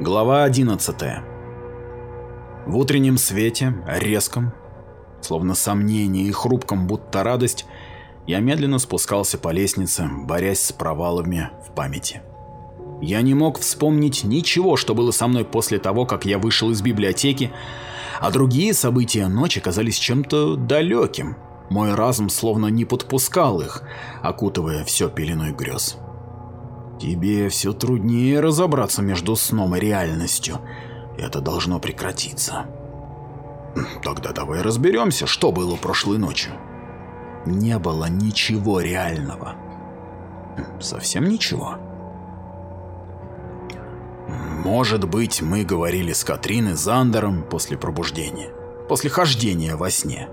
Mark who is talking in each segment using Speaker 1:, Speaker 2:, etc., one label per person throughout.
Speaker 1: Глава 11. В утреннем свете, резком, словно сомнение и хрупком, будто радость, я медленно спускался по лестнице, борясь с провалами в памяти. Я не мог вспомнить ничего, что было со мной после того, как я вышел из библиотеки, а другие события ночи казались чем-то далеким. Мой разум словно не подпускал их, окутывая все пеленой грез. Тебе все труднее разобраться между сном и реальностью. Это должно прекратиться. Тогда давай разберемся, что было прошлой ночью. Не было ничего реального. Совсем ничего. Может быть, мы говорили с Катрин и Зандером после пробуждения, после хождения во сне.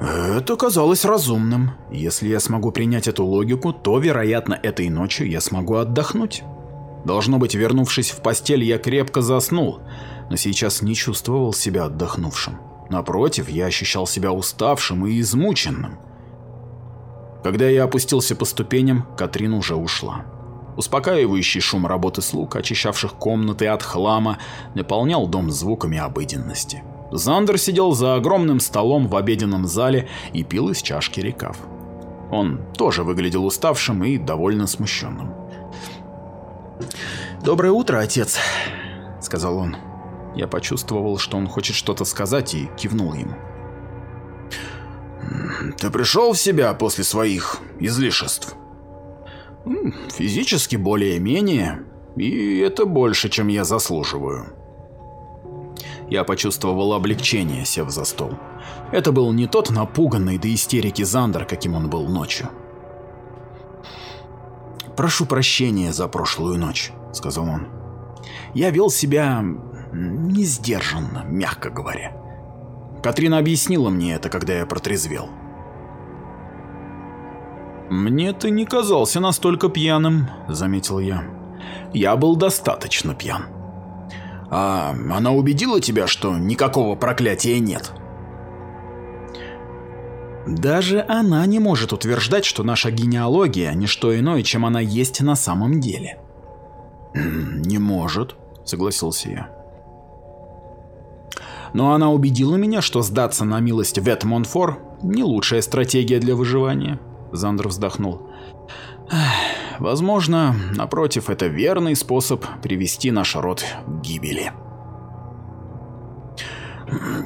Speaker 1: Это казалось разумным. Если я смогу принять эту логику, то, вероятно, этой ночью я смогу отдохнуть. Должно быть, вернувшись в постель, я крепко заснул, но сейчас не чувствовал себя отдохнувшим. Напротив, я ощущал себя уставшим и измученным. Когда я опустился по ступеням, Катрин уже ушла. Успокаивающий шум работы слуг, очищавших комнаты от хлама, наполнял дом звуками обыденности. Зандер сидел за огромным столом в обеденном зале и пил из чашки рекав. Он тоже выглядел уставшим и довольно смущенным. «Доброе утро, отец», — сказал он. Я почувствовал, что он хочет что-то сказать и кивнул ему. «Ты пришел в себя после своих излишеств?» «Физически более-менее, и это больше, чем я заслуживаю». Я почувствовал облегчение, сев за стол. Это был не тот напуганный до истерики Зандер, каким он был ночью. «Прошу прощения за прошлую ночь», — сказал он. «Я вел себя несдержанно, мягко говоря. Катрина объяснила мне это, когда я протрезвел». «Мне ты не казался настолько пьяным», — заметил я. «Я был достаточно пьян». А она убедила тебя, что никакого проклятия нет? Даже она не может утверждать, что наша генеалогия не что иное, чем она есть на самом деле. Не может, согласился я. Но она убедила меня, что сдаться на милость Вет Монфор не лучшая стратегия для выживания. Зандер вздохнул. Возможно, напротив, это верный способ привести наш род к гибели.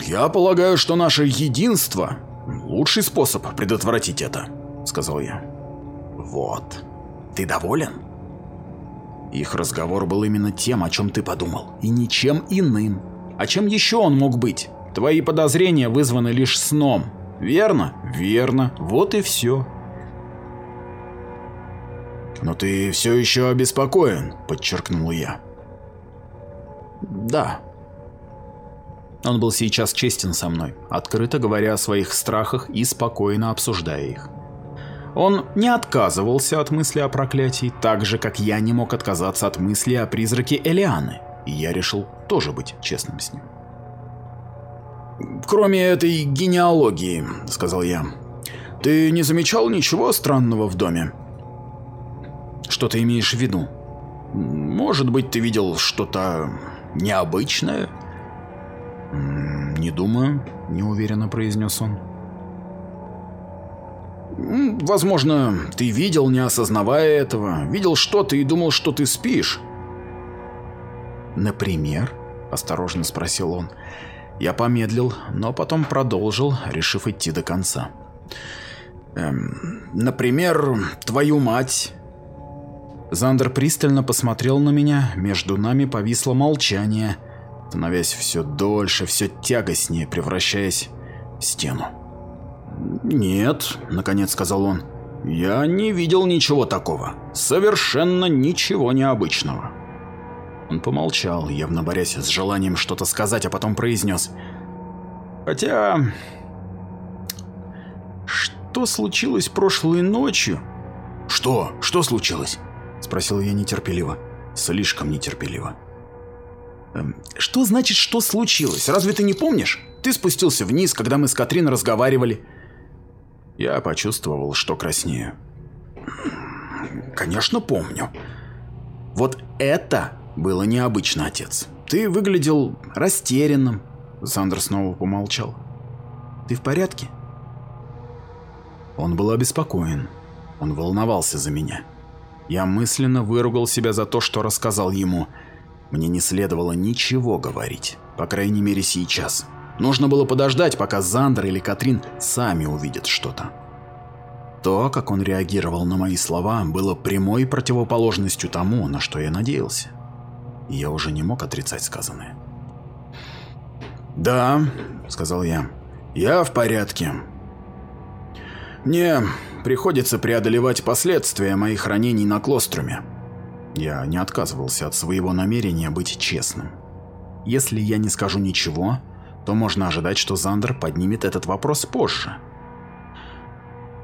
Speaker 1: «Я полагаю, что наше единство – лучший способ предотвратить это», – сказал я. «Вот. Ты доволен?» Их разговор был именно тем, о чем ты подумал, и ничем иным. А чем еще он мог быть? Твои подозрения вызваны лишь сном. Верно? Верно. Вот и все.
Speaker 2: «Но ты все еще обеспокоен», — подчеркнул я.
Speaker 1: «Да». Он был сейчас честен со мной, открыто говоря о своих страхах и спокойно обсуждая их. Он не отказывался от мысли о проклятии, так же, как я не мог отказаться от мысли о призраке Элианы, и я решил тоже быть честным с ним.
Speaker 2: «Кроме этой генеалогии», — сказал я, — «ты не замечал ничего странного в доме?»
Speaker 1: Что ты имеешь в виду?
Speaker 2: Может быть, ты видел что-то необычное?
Speaker 1: Не думаю, неуверенно произнес он.
Speaker 2: Возможно, ты видел, не осознавая этого, видел что-то и думал, что ты спишь.
Speaker 1: Например? Осторожно спросил он. Я помедлил, но потом продолжил, решив идти до конца.
Speaker 2: Эм, например, твою мать
Speaker 1: Зандер пристально посмотрел на меня, между нами повисло молчание, становясь все дольше, все тягостнее, превращаясь в стену.
Speaker 2: «Нет», — наконец сказал он, — «я не видел ничего такого, совершенно ничего необычного».
Speaker 1: Он помолчал, явно борясь с желанием что-то сказать, а потом произнес. «Хотя... Что случилось прошлой ночью?»
Speaker 2: «Что? Что случилось?»
Speaker 1: Спросил я нетерпеливо. Слишком нетерпеливо. «Эм, «Что значит, что случилось? Разве ты не помнишь? Ты спустился вниз, когда мы с Катрин разговаривали». Я почувствовал, что краснею.
Speaker 2: «Конечно помню».
Speaker 1: «Вот это было необычно, отец. Ты выглядел растерянным. Зандер снова помолчал. Ты в порядке? Он был обеспокоен. Он волновался за меня. Я мысленно выругал себя за то, что рассказал ему. Мне не следовало ничего говорить, по крайней мере сейчас. Нужно было подождать, пока Зандер или Катрин сами увидят что-то. То, как он реагировал на мои слова, было прямой противоположностью тому, на что я надеялся. Я уже не мог отрицать сказанное. «Да», — сказал я, — «я в порядке. Мне приходится преодолевать последствия моих ранений на Клоструме». Я не отказывался от своего намерения быть честным. Если я не скажу ничего, то можно ожидать, что Зандер поднимет этот вопрос позже.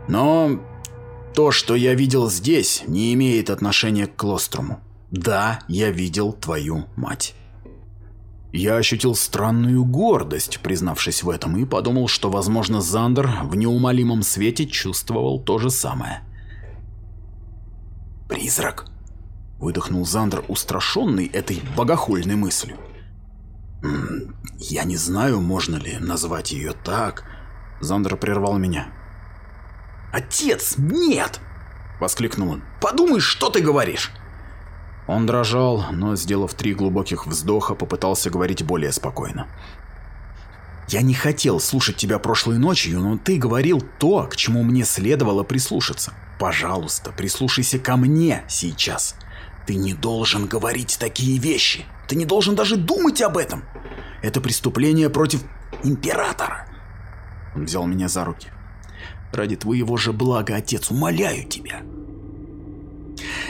Speaker 1: Но то, что я видел здесь, не имеет отношения к Клоструму. Да, я видел твою мать. Я ощутил странную гордость, признавшись в этом, и подумал, что, возможно, Зандер в неумолимом свете чувствовал то же самое. «Призрак?» – выдохнул Зандер, устрашенный этой богохульной мыслью. «Я не знаю, можно ли назвать ее так». Зандер прервал меня. «Отец, нет!» – воскликнул он. «Подумай, что ты говоришь!» Он дрожал, но, сделав три глубоких вздоха, попытался говорить более спокойно. «Я не хотел слушать тебя прошлой ночью, но ты говорил то, к чему мне следовало прислушаться. Пожалуйста, прислушайся ко мне сейчас. Ты не должен говорить такие вещи. Ты не должен даже думать об этом. Это преступление против императора. Он взял меня за руки. Ради твоего же блага, отец, умоляю тебя.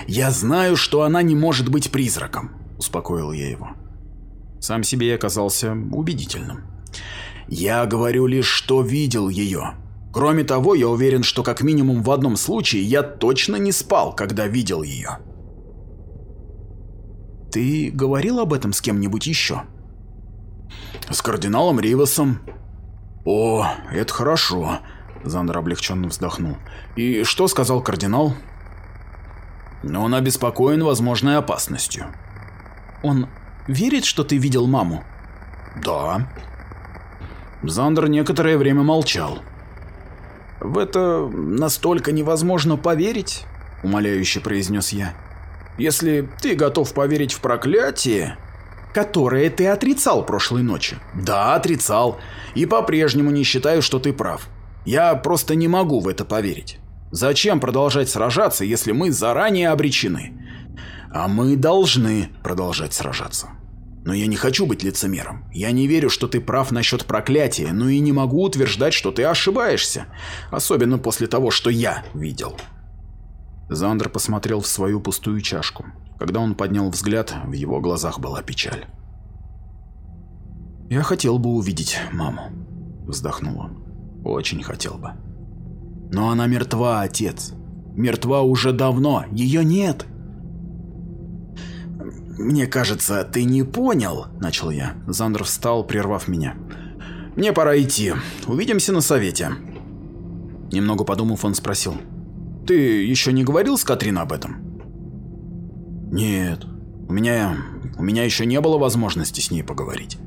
Speaker 1: Я знаю, что она не может быть призраком, успокоил я его. Сам себе я оказался убедительным. Я говорю лишь, что видел ее. Кроме того, я уверен, что как минимум в одном случае я точно не спал, когда видел ее. Ты говорил об этом с кем-нибудь еще? С кардиналом Ривасом. О, это хорошо. Зандер облегченно вздохнул. И что сказал кардинал? Он обеспокоен возможной опасностью. Он верит, что ты видел маму? Да. Зандер некоторое время молчал. В это настолько невозможно поверить, умоляюще произнес я. Если ты готов поверить в проклятие, которое ты отрицал прошлой ночью. Да, отрицал. И по-прежнему не считаю, что ты прав. Я просто не могу в это поверить. Зачем продолжать сражаться, если мы заранее обречены? А мы должны продолжать сражаться. Но я не хочу быть лицемером. Я не верю, что ты прав насчет проклятия, но и не могу утверждать, что ты ошибаешься. Особенно после того, что я видел. Зандер посмотрел в свою пустую чашку. Когда он поднял взгляд, в его глазах была печаль. «Я хотел бы увидеть маму», — вздохнул он. «Очень хотел бы». «Но она мертва, отец. Мертва уже давно, ее нет». «Мне кажется, ты не понял», — начал я. Зандер встал, прервав меня. «Мне пора идти. Увидимся на совете». Немного подумав, он спросил. Ты еще не говорил с Катрин об этом? Нет, у меня, у меня еще не было возможности с ней поговорить.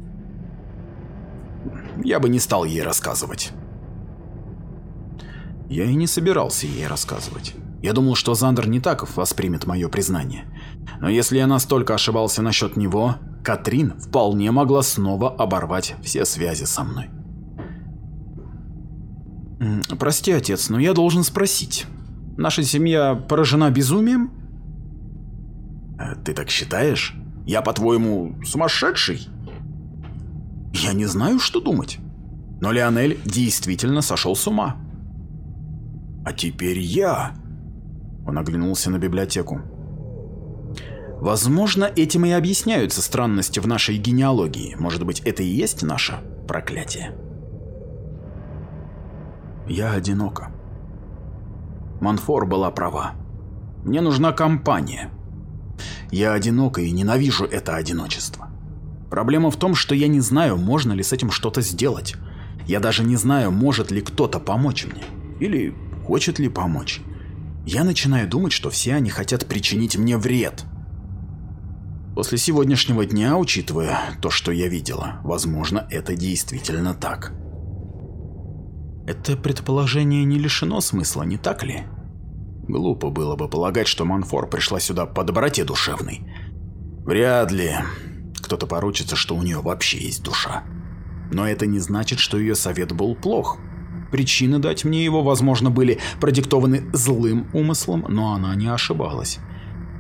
Speaker 1: Я бы не стал ей рассказывать. Я и не собирался ей рассказывать. Я думал, что Зандер не так воспримет мое признание. Но если я настолько ошибался насчет него, Катрин вполне могла снова оборвать все связи со мной. «Прости, отец, но я должен спросить. Наша семья поражена безумием? Э, ты так считаешь? Я, по-твоему, сумасшедший? Я не знаю, что думать. Но Леонель действительно сошел с ума. А теперь я... Он оглянулся на библиотеку. Возможно, этим и объясняются странности в нашей генеалогии. Может быть, это и есть наше проклятие. Я одинока. Манфор была права. Мне нужна компания. Я одинока и ненавижу это одиночество. Проблема в том, что я не знаю, можно ли с этим что-то сделать. Я даже не знаю, может ли кто-то помочь мне. Или хочет ли помочь. Я начинаю думать, что все они хотят причинить мне вред. После сегодняшнего дня, учитывая то, что я видела, возможно, это действительно так. Это предположение не лишено смысла, не так ли? Глупо было бы полагать, что Манфор пришла сюда по доброте душевной. Вряд ли. Кто-то поручится, что у нее вообще есть душа. Но это не значит, что ее совет был плох. Причины дать мне его, возможно, были продиктованы злым умыслом, но она не ошибалась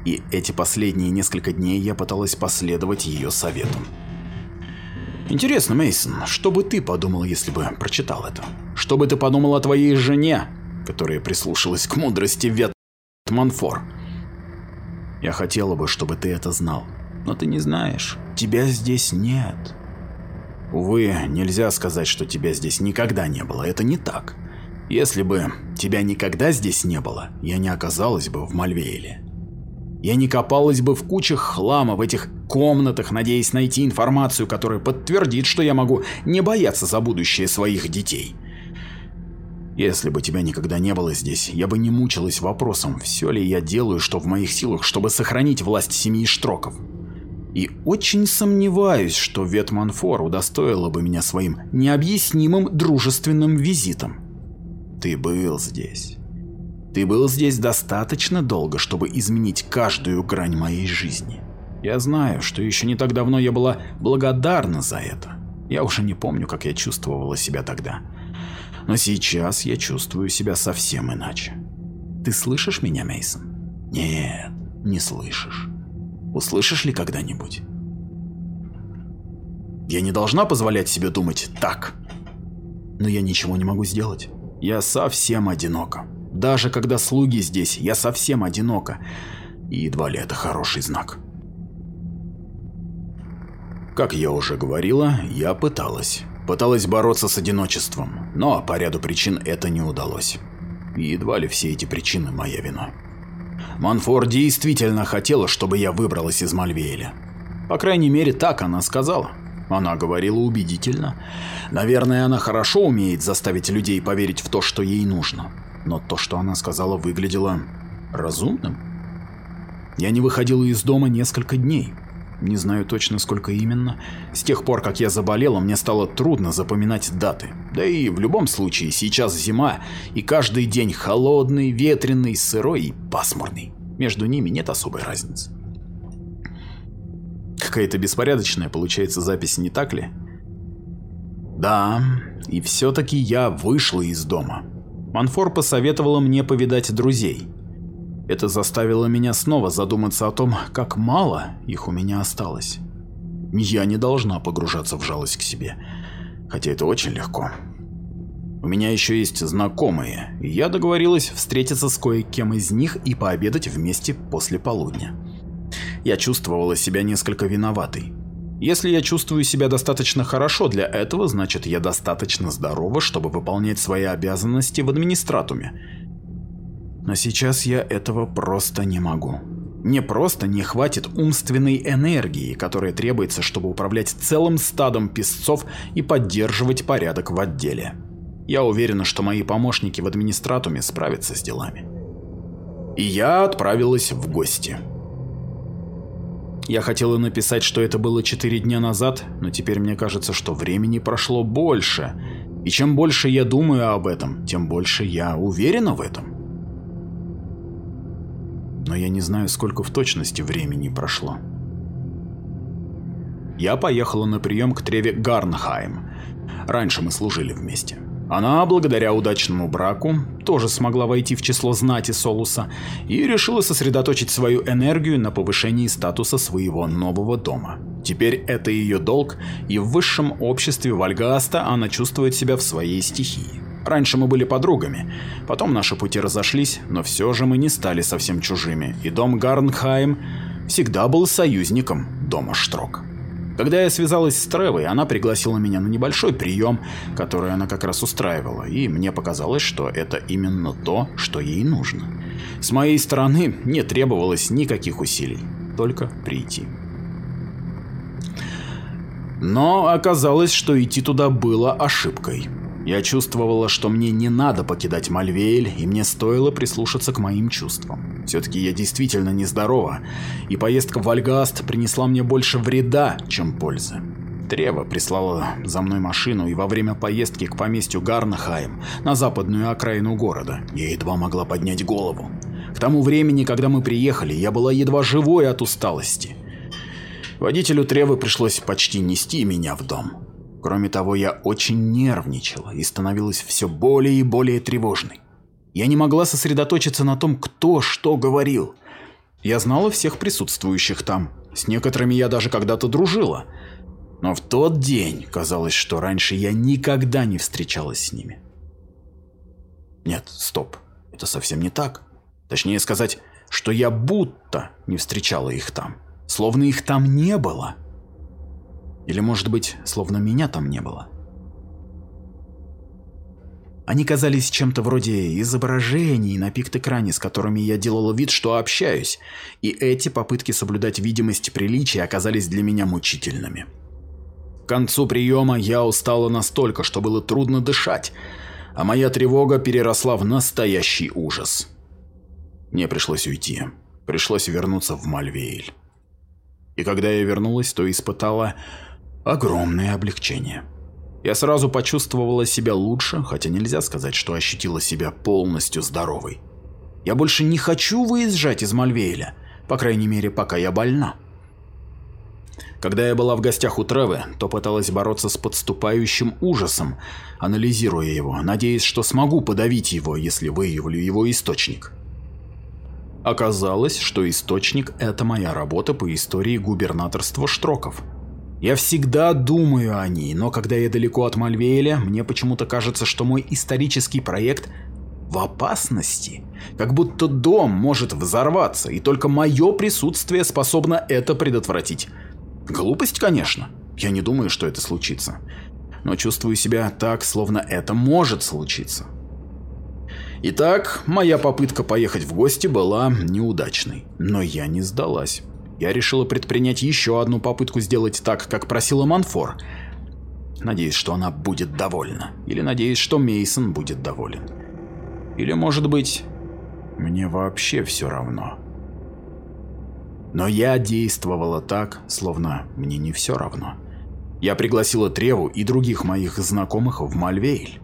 Speaker 1: и эти последние несколько дней я пыталась последовать ее советам. Интересно, Мейсон, что бы ты подумал, если бы прочитал это? Что бы ты подумал о твоей жене, которая прислушалась к мудрости Вет Манфор? Я хотела бы, чтобы ты это знал, но ты не знаешь. Тебя здесь нет. Увы, нельзя сказать, что тебя здесь никогда не было. Это не так. Если бы тебя никогда здесь не было, я не оказалась бы в Мальвейле я не копалась бы в кучах хлама в этих комнатах, надеясь найти информацию, которая подтвердит, что я могу не бояться за будущее своих детей. Если бы тебя никогда не было здесь, я бы не мучилась вопросом, все ли я делаю, что в моих силах, чтобы сохранить власть семьи Штроков. И очень сомневаюсь, что Ветманфор удостоила бы меня своим необъяснимым дружественным визитом. Ты был здесь. Ты был здесь достаточно долго, чтобы изменить каждую грань моей жизни. Я знаю, что еще не так давно я была благодарна за это. Я уже не помню, как я чувствовала себя тогда. Но сейчас я чувствую себя совсем иначе. Ты слышишь меня, Мейсон? Нет, не слышишь. Услышишь ли когда-нибудь? Я не должна позволять себе думать так. Но я ничего не могу сделать. Я совсем одинока. Даже когда слуги здесь, я совсем одинока. И едва ли это хороший знак. Как я уже говорила, я пыталась. Пыталась бороться с одиночеством, но по ряду причин это не удалось. И едва ли все эти причины моя вина. Манфор действительно хотела, чтобы я выбралась из Мальвеэля. По крайней мере, так она сказала. Она говорила убедительно. Наверное, она хорошо умеет заставить людей поверить в то, что ей нужно но то, что она сказала, выглядело разумным. Я не выходила из дома несколько дней. Не знаю точно, сколько именно. С тех пор, как я заболела, мне стало трудно запоминать даты. Да и в любом случае, сейчас зима, и каждый день холодный, ветреный, сырой и пасмурный. Между ними нет особой разницы. Какая-то беспорядочная получается запись, не так ли? Да, и все-таки я вышла из дома. Манфор посоветовала мне повидать друзей. Это заставило меня снова задуматься о том, как мало их у меня осталось. Я не должна погружаться в жалость к себе, хотя это очень легко. У меня еще есть знакомые, и я договорилась встретиться с кое-кем из них и пообедать вместе после полудня. Я чувствовала себя несколько виноватой. Если я чувствую себя достаточно хорошо для этого, значит я достаточно здорова, чтобы выполнять свои обязанности в администратуме. Но сейчас я этого просто не могу. Мне просто не хватит умственной энергии, которая требуется, чтобы управлять целым стадом песцов и поддерживать порядок в отделе. Я уверена, что мои помощники в администратуме справятся с делами. И я отправилась в гости. Я хотела написать, что это было 4 дня назад, но теперь мне кажется, что времени прошло больше. И чем больше я думаю об этом, тем больше я уверена в этом. Но я не знаю, сколько в точности времени прошло. Я поехала на прием к Треве Гарнхайм. Раньше мы служили вместе. Она, благодаря удачному браку, тоже смогла войти в число знати Солуса и решила сосредоточить свою энергию на повышении статуса своего нового дома. Теперь это ее долг, и в высшем обществе Вальгаста она чувствует себя в своей стихии. Раньше мы были подругами, потом наши пути разошлись, но все же мы не стали совсем чужими, и дом Гарнхайм всегда был союзником дома Штрок. Когда я связалась с Тревой, она пригласила меня на небольшой прием, который она как раз устраивала, и мне показалось, что это именно то, что ей нужно. С моей стороны не требовалось никаких усилий, только прийти. Но оказалось, что идти туда было ошибкой. Я чувствовала, что мне не надо покидать Мальвейль, и мне стоило прислушаться к моим чувствам. Все-таки я действительно нездорова, и поездка в Альгаст принесла мне больше вреда, чем пользы. Трева прислала за мной машину, и во время поездки к поместью Гарнахайм на западную окраину города я едва могла поднять голову. К тому времени, когда мы приехали, я была едва живой от усталости. Водителю Тревы пришлось почти нести меня в дом. Кроме того, я очень нервничала и становилась все более и более тревожной. Я не могла сосредоточиться на том, кто что говорил. Я знала всех присутствующих там. С некоторыми я даже когда-то дружила. Но в тот день казалось, что раньше я никогда не встречалась с ними. Нет, стоп. Это совсем не так. Точнее сказать, что я будто не встречала их там. Словно их там не было. Или, может быть, словно меня там не было. Они казались чем-то вроде изображений на пикт-экране, с которыми я делала вид, что общаюсь, и эти попытки соблюдать видимость приличия оказались для меня мучительными. К концу приема я устала настолько, что было трудно дышать, а моя тревога переросла в настоящий ужас. Мне пришлось уйти. Пришлось вернуться в Мальвейль. И когда я вернулась, то испытала огромное облегчение. Я сразу почувствовала себя лучше, хотя нельзя сказать, что ощутила себя полностью здоровой. Я больше не хочу выезжать из Мальвейля, по крайней мере, пока я больна. Когда я была в гостях у Тревы, то пыталась бороться с подступающим ужасом, анализируя его, надеясь, что смогу подавить его, если выявлю его источник. Оказалось, что источник – это моя работа по истории губернаторства Штроков. Я всегда думаю о ней, но когда я далеко от Мальвееля, мне почему-то кажется, что мой исторический проект в опасности. Как будто дом может взорваться, и только мое присутствие способно это предотвратить. Глупость, конечно. Я не думаю, что это случится. Но чувствую себя так, словно это может случиться. Итак, моя попытка поехать в гости была неудачной, но я не сдалась я решила предпринять еще одну попытку сделать так, как просила Манфор. Надеюсь, что она будет довольна. Или надеюсь, что Мейсон будет доволен. Или, может быть, мне вообще все равно. Но я действовала так, словно мне не все равно. Я пригласила Треву и других моих знакомых в Мальвейль.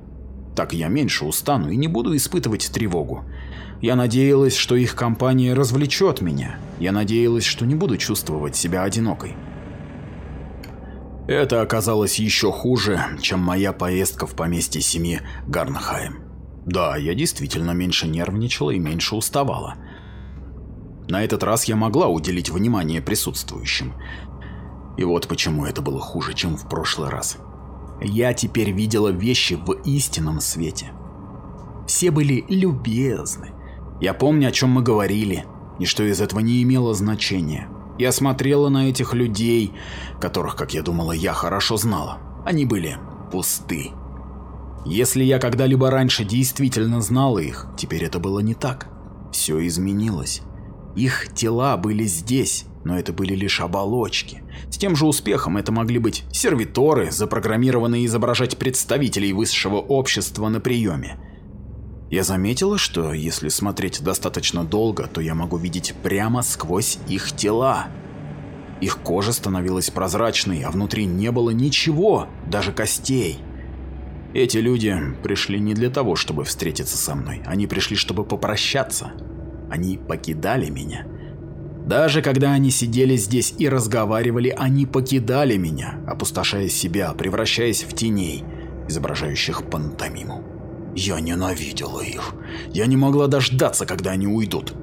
Speaker 1: Так я меньше устану и не буду испытывать тревогу. Я надеялась, что их компания развлечет меня. Я надеялась, что не буду чувствовать себя одинокой. Это оказалось еще хуже, чем моя поездка в поместье семьи Гарнхайм. Да, я действительно меньше нервничала и меньше уставала. На этот раз я могла уделить внимание присутствующим. И вот почему это было хуже, чем в прошлый раз. Я теперь видела вещи в истинном свете. Все были любезны, я помню, о чем мы говорили, и что из этого не имело значения. Я смотрела на этих людей, которых, как я думала, я хорошо знала. Они были пусты. Если я когда-либо раньше действительно знала их, теперь это было не так. Все изменилось. Их тела были здесь, но это были лишь оболочки. С тем же успехом это могли быть сервиторы, запрограммированные изображать представителей высшего общества на приеме. Я заметила, что если смотреть достаточно долго, то я могу видеть прямо сквозь их тела. Их кожа становилась прозрачной, а внутри не было ничего, даже костей. Эти люди пришли не для того, чтобы встретиться со мной. Они пришли, чтобы попрощаться. Они покидали меня. Даже когда они сидели здесь и разговаривали, они покидали меня, опустошая себя, превращаясь в теней, изображающих пантомиму. Я ненавидела их. Я не могла дождаться, когда они уйдут.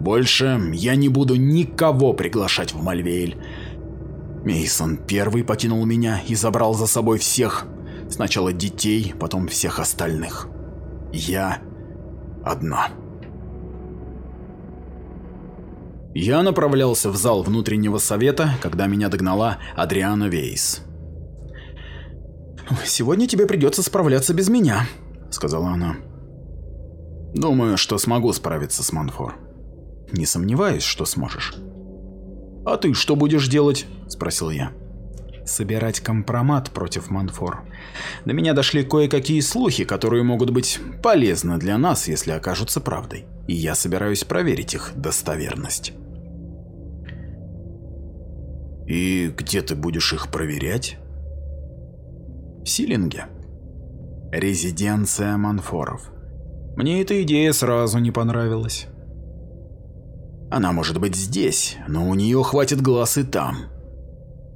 Speaker 1: Больше я не буду никого приглашать в Мальвейль. Мейсон первый покинул меня и забрал за собой всех. Сначала детей, потом всех остальных. Я одна. Я направлялся в зал внутреннего совета, когда меня догнала Адриана Вейс. «Сегодня тебе придется справляться без меня», — сказала она. «Думаю, что смогу справиться с Манфор». «Не сомневаюсь, что сможешь». «А ты что будешь делать?» — спросил я. собирать компромат против Манфор. До меня дошли кое-какие слухи, которые могут быть полезны для нас, если окажутся правдой. И я собираюсь проверить их достоверность.
Speaker 2: И где ты будешь их проверять?
Speaker 1: В Силинге. Резиденция Манфоров. Мне эта идея сразу не понравилась. Она может быть здесь, но у нее хватит глаз и там.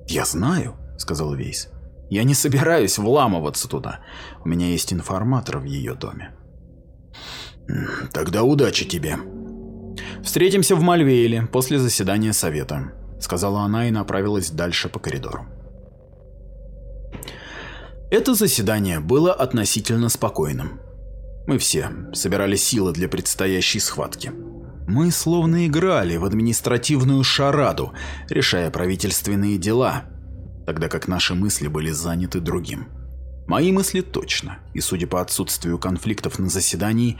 Speaker 1: Я знаю, сказал Вейс. Я не собираюсь вламываться туда. У меня есть информатор в ее доме.
Speaker 2: Тогда удачи тебе.
Speaker 1: Встретимся в Мальвейле после заседания совета, сказала она и направилась дальше по коридору. Это заседание было относительно спокойным. Мы все собирали силы для предстоящей схватки. Мы словно играли в административную шараду, решая правительственные дела, тогда как наши мысли были заняты другим. Мои мысли точно, и судя по отсутствию конфликтов на заседании,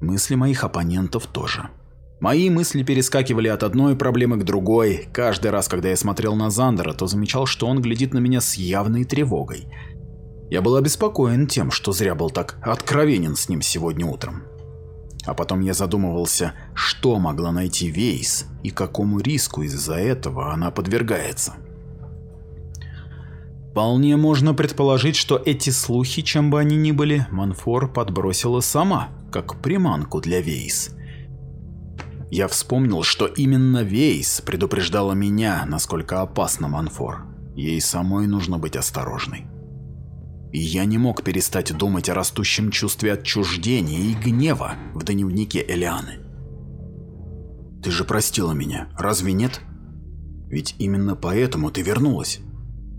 Speaker 1: мысли моих оппонентов тоже. Мои мысли перескакивали от одной проблемы к другой. Каждый раз, когда я смотрел на Зандера, то замечал, что он глядит на меня с явной тревогой. Я был обеспокоен тем, что зря был так откровенен с ним сегодня утром. А потом я задумывался, что могла найти Вейс и какому риску из-за этого она подвергается. Вполне можно предположить, что эти слухи, чем бы они ни были, Манфор подбросила сама, как приманку для Вейс. Я вспомнил, что именно Вейс предупреждала меня, насколько опасна Манфор. Ей самой нужно быть осторожной. И я не мог перестать думать о растущем чувстве отчуждения и гнева в дневнике Элианы. «Ты же простила меня, разве нет? Ведь именно поэтому ты вернулась.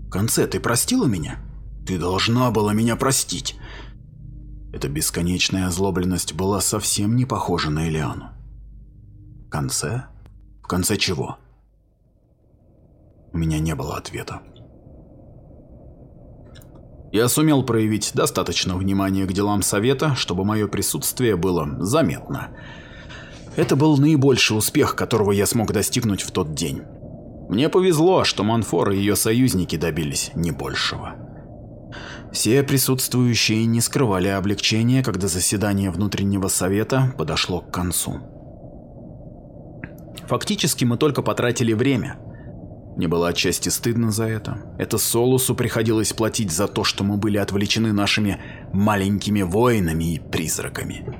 Speaker 1: В конце ты простила меня? Ты должна была меня простить!» Эта бесконечная озлобленность была совсем не похожа на Элиану. Конце? В конце чего? У меня не было ответа. Я сумел проявить достаточно внимания к делам совета, чтобы мое присутствие было заметно. Это был наибольший успех, которого я смог достигнуть в тот день. Мне повезло, что Манфор и ее союзники добились не большего. Все присутствующие не скрывали облегчения, когда заседание внутреннего совета подошло к концу. Фактически мы только потратили время – мне было отчасти стыдно за это. Это Солусу приходилось платить за то, что мы были отвлечены нашими маленькими воинами и призраками.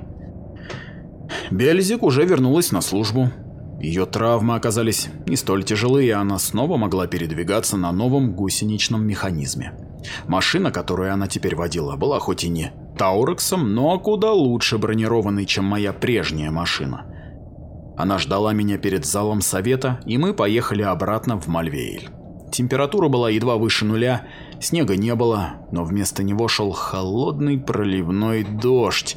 Speaker 1: Бельзик уже вернулась на службу. Ее травмы оказались не столь тяжелые, и она снова могла передвигаться на новом гусеничном механизме. Машина, которую она теперь водила, была хоть и не Таурексом, но куда лучше бронированной, чем моя прежняя машина. Она ждала меня перед залом совета, и мы поехали обратно в Мальвейль. Температура была едва выше нуля, снега не было, но вместо него шел холодный проливной дождь.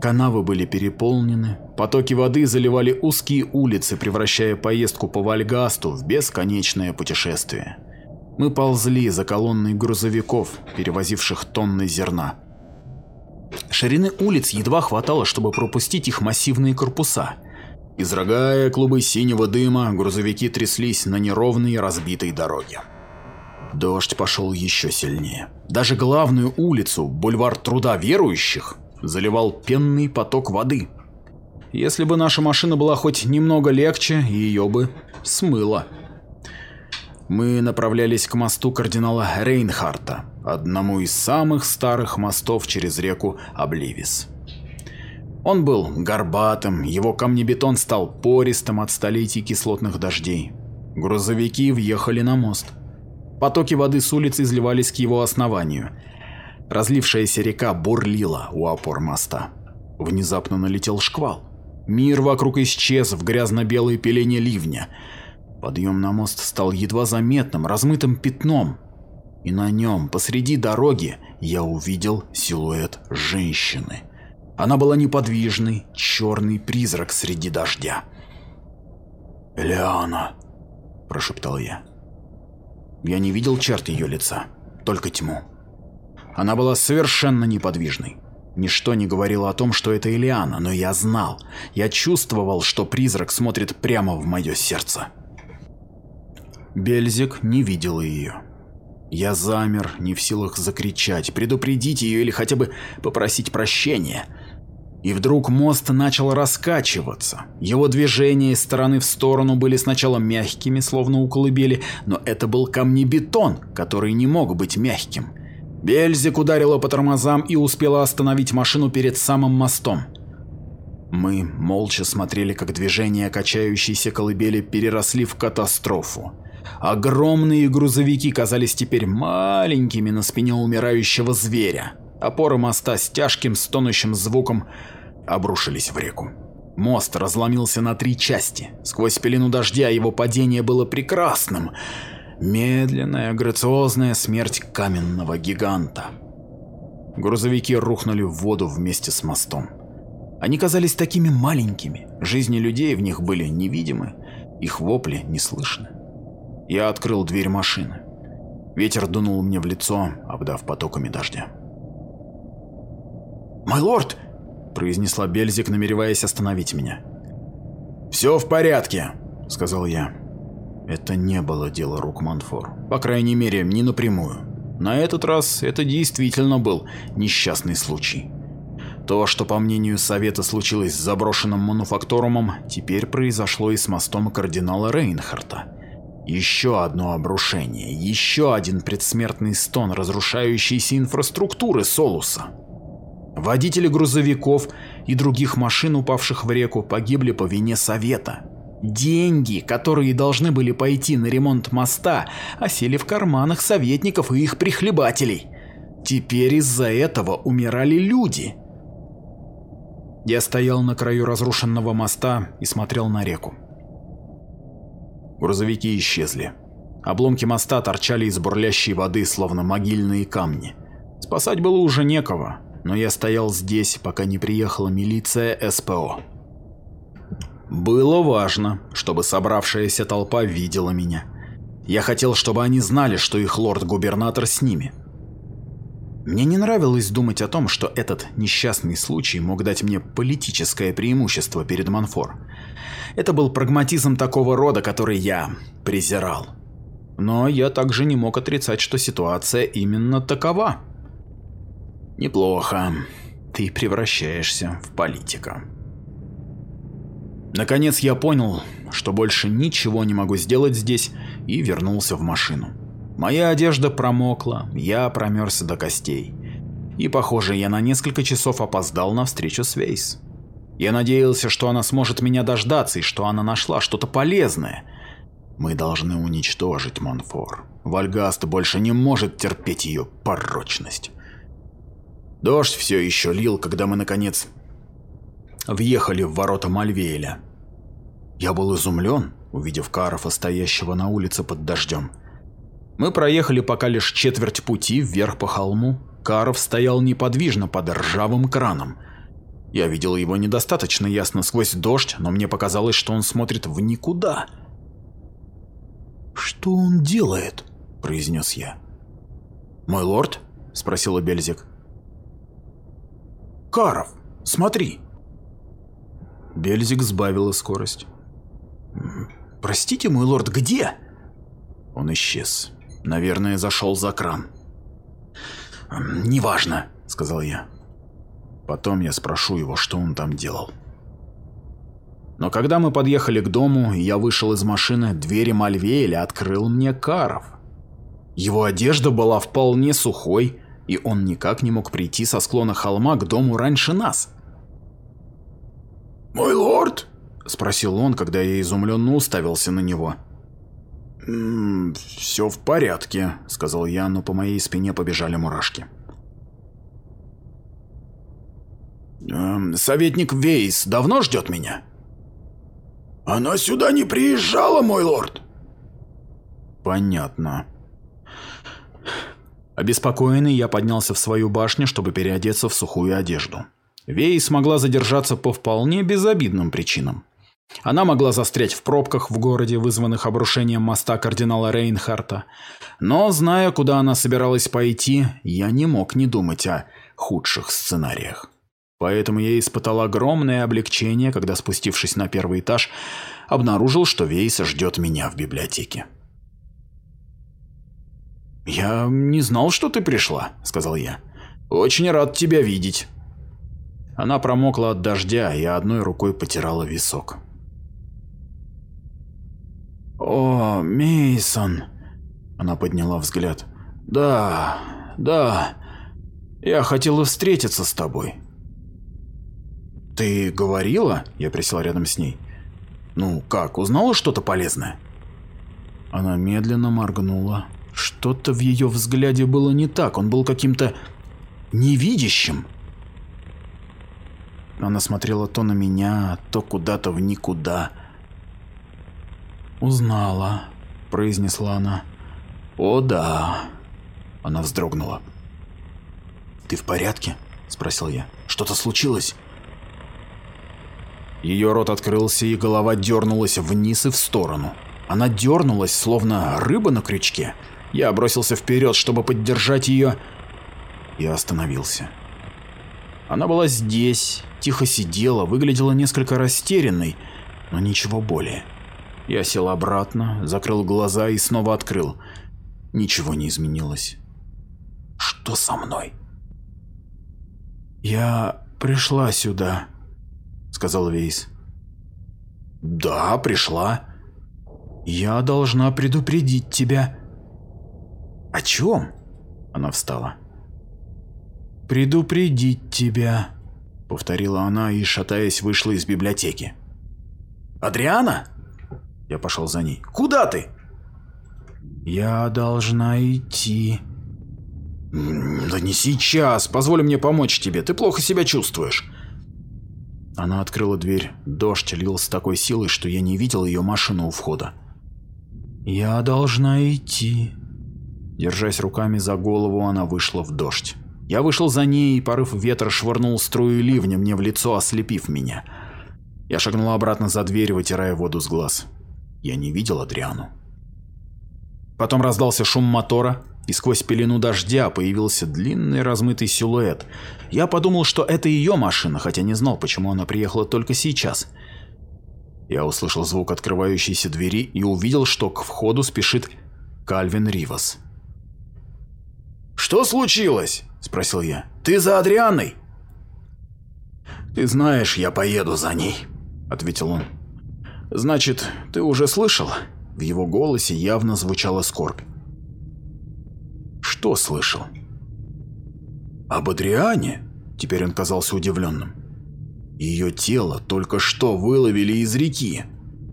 Speaker 1: Канавы были переполнены, потоки воды заливали узкие улицы, превращая поездку по Вальгасту в бесконечное путешествие. Мы ползли за колонной грузовиков, перевозивших тонны зерна. Ширины улиц едва хватало, чтобы пропустить их массивные корпуса. Изрогая клубы синего дыма, грузовики тряслись на неровной разбитой дороге. Дождь пошел еще сильнее. Даже главную улицу, бульвар труда верующих, заливал пенный поток воды. Если бы наша машина была хоть немного легче, ее бы смыло. Мы направлялись к мосту кардинала Рейнхарта, одному из самых старых мостов через реку Обливис. Он был горбатым, его камнебетон стал пористым от столетий кислотных дождей. Грузовики въехали на мост. Потоки воды с улиц изливались к его основанию. Разлившаяся река бурлила у опор моста. Внезапно налетел шквал. Мир вокруг исчез в грязно-белой пелене ливня – Подъем на мост стал едва заметным, размытым пятном, и на нем, посреди дороги, я увидел силуэт женщины. Она была неподвижной, черный призрак среди дождя. «Лиана», – прошептал я. Я не видел черт ее лица, только тьму. Она была совершенно неподвижной. Ничто не говорило о том, что это Элиана, но я знал, я чувствовал, что призрак смотрит прямо в мое сердце. Бельзик не видела ее. Я замер, не в силах закричать, предупредить ее или хотя бы попросить прощения. И вдруг мост начал раскачиваться. Его движения из стороны в сторону были сначала мягкими, словно у колыбели, но это был камнебетон, который не мог быть мягким. Бельзик ударила по тормозам и успела остановить машину перед самым мостом. Мы молча смотрели, как движения качающейся колыбели переросли в катастрофу. Огромные грузовики казались теперь маленькими на спине умирающего зверя. Опоры моста с тяжким стонущим звуком обрушились в реку. Мост разломился на три части. Сквозь пелену дождя его падение было прекрасным. Медленная, грациозная смерть каменного гиганта. Грузовики рухнули в воду вместе с мостом. Они казались такими маленькими, жизни людей в них были невидимы, их вопли не слышны. Я открыл дверь машины. Ветер дунул мне в лицо, обдав потоками дождя.
Speaker 2: «Мой лорд!»
Speaker 1: – произнесла Бельзик, намереваясь остановить меня.
Speaker 2: «Все в порядке», – сказал я.
Speaker 1: Это не было дело рук Манфор. По крайней мере, не напрямую. На этот раз это действительно был несчастный случай. То, что по мнению Совета случилось с заброшенным мануфакторумом, теперь произошло и с мостом кардинала Рейнхарта. Еще одно обрушение, еще один предсмертный стон разрушающейся инфраструктуры Солуса. Водители грузовиков и других машин, упавших в реку, погибли по вине Совета. Деньги, которые должны были пойти на ремонт моста, осели в карманах советников и их прихлебателей. Теперь из-за этого умирали люди. Я стоял на краю разрушенного моста и смотрел на реку. Грузовики исчезли. Обломки моста торчали из бурлящей воды, словно могильные камни. Спасать было уже некого, но я стоял здесь, пока не приехала милиция СПО. Было важно, чтобы собравшаяся толпа видела меня. Я хотел, чтобы они знали, что их лорд-губернатор с ними. Мне не нравилось думать о том, что этот несчастный случай мог дать мне политическое преимущество перед Манфор. Это был прагматизм такого рода, который я презирал. Но я также не мог отрицать, что ситуация именно такова. Неплохо. Ты превращаешься в политика. Наконец я понял, что больше ничего не могу сделать здесь и вернулся в машину. Моя одежда промокла, я промерз до костей. И похоже, я на несколько часов опоздал на встречу с Вейс. Я надеялся, что она сможет меня дождаться и что она нашла что-то полезное. Мы должны уничтожить Монфор. Вальгаст больше не может терпеть ее порочность. Дождь все еще лил, когда мы наконец въехали в ворота Мальвееля. Я был изумлен, увидев Карофа, стоящего на улице под дождем. Мы проехали пока лишь четверть пути вверх по холму. Каров стоял неподвижно под ржавым краном. Я видел его недостаточно ясно сквозь дождь, но мне показалось, что он смотрит в никуда. «Что он делает?» – произнес я. «Мой лорд?» – спросила Бельзик. «Каров, смотри!» Бельзик сбавила скорость. «Простите, мой лорд, где?» Он исчез. Наверное, зашел за кран. «Неважно», — сказал я. Потом я спрошу его, что он там делал. Но когда мы подъехали к дому, я вышел из машины, двери Мальвеэля открыл мне Каров. Его одежда была вполне сухой, и он никак не мог прийти со склона холма к дому раньше нас.
Speaker 2: «Мой лорд?»
Speaker 1: – спросил он, когда я изумленно уставился на него. «Все в порядке», — сказал я, но по моей спине побежали мурашки.
Speaker 2: «Эм, «Советник Вейс давно ждет меня?» «Она сюда не приезжала, мой лорд!»
Speaker 1: «Понятно». Обеспокоенный, я поднялся в свою башню, чтобы переодеться в сухую одежду. Вей смогла задержаться по вполне безобидным причинам. Она могла застрять в пробках в городе, вызванных обрушением моста кардинала Рейнхарта. Но, зная, куда она собиралась пойти, я не мог не думать о худших сценариях. Поэтому я испытал огромное облегчение, когда, спустившись на первый этаж, обнаружил, что Вейса ждет меня в библиотеке. «Я не знал, что ты пришла», — сказал я. «Очень рад тебя видеть». Она промокла от дождя и одной рукой потирала висок. «О, Мейсон, она подняла взгляд. «Да, да, я хотела встретиться с тобой». «Ты говорила?» Я присел рядом с ней. «Ну как, узнала что-то полезное?» Она медленно моргнула. Что-то в ее взгляде было не так, он был каким-то невидящим. Она смотрела то на меня, то куда-то в никуда. «Узнала», — произнесла она. «О да», — она вздрогнула. «Ты в порядке?» — спросил я. «Что-то случилось?» Ее рот открылся, и голова дернулась вниз и в сторону. Она дернулась, словно рыба на крючке. Я бросился вперед, чтобы поддержать ее, и остановился. Она была здесь, тихо сидела, выглядела несколько растерянной, но ничего более. Я сел обратно, закрыл глаза и снова открыл. Ничего не изменилось. Что со мной? «Я пришла сюда», — сказал Вейс. «Да, пришла. Я должна предупредить тебя». «О чем?» Она встала. «Предупредить тебя», — повторила она и, шатаясь, вышла из библиотеки. «Адриана?» Я пошел за ней. «Куда ты?» «Я должна идти». «Да не сейчас. Позволь мне помочь тебе. Ты плохо себя чувствуешь». Она открыла дверь. Дождь лил с такой силой, что я не видел ее машину у входа. «Я должна идти». Держась руками за голову, она вышла в дождь. Я вышел за ней, и порыв ветра швырнул струю ливня мне в лицо, ослепив меня. Я шагнул обратно за дверь, вытирая воду с глаз. Я не видел Адриану. Потом раздался шум мотора, и сквозь пелену дождя появился длинный размытый силуэт. Я подумал, что это ее машина, хотя не знал, почему она приехала только сейчас. Я услышал звук открывающейся двери и увидел, что к входу спешит Кальвин Ривас. «Что случилось?» – спросил я. «Ты за Адрианой?» «Ты знаешь, я поеду за ней», – ответил он. «Значит, ты уже слышал?» В его голосе явно звучала скорбь. «Что слышал?» «Об Адриане?» Теперь он казался удивленным. Ее тело только что выловили из реки.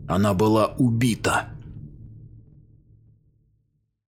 Speaker 1: Она была убита.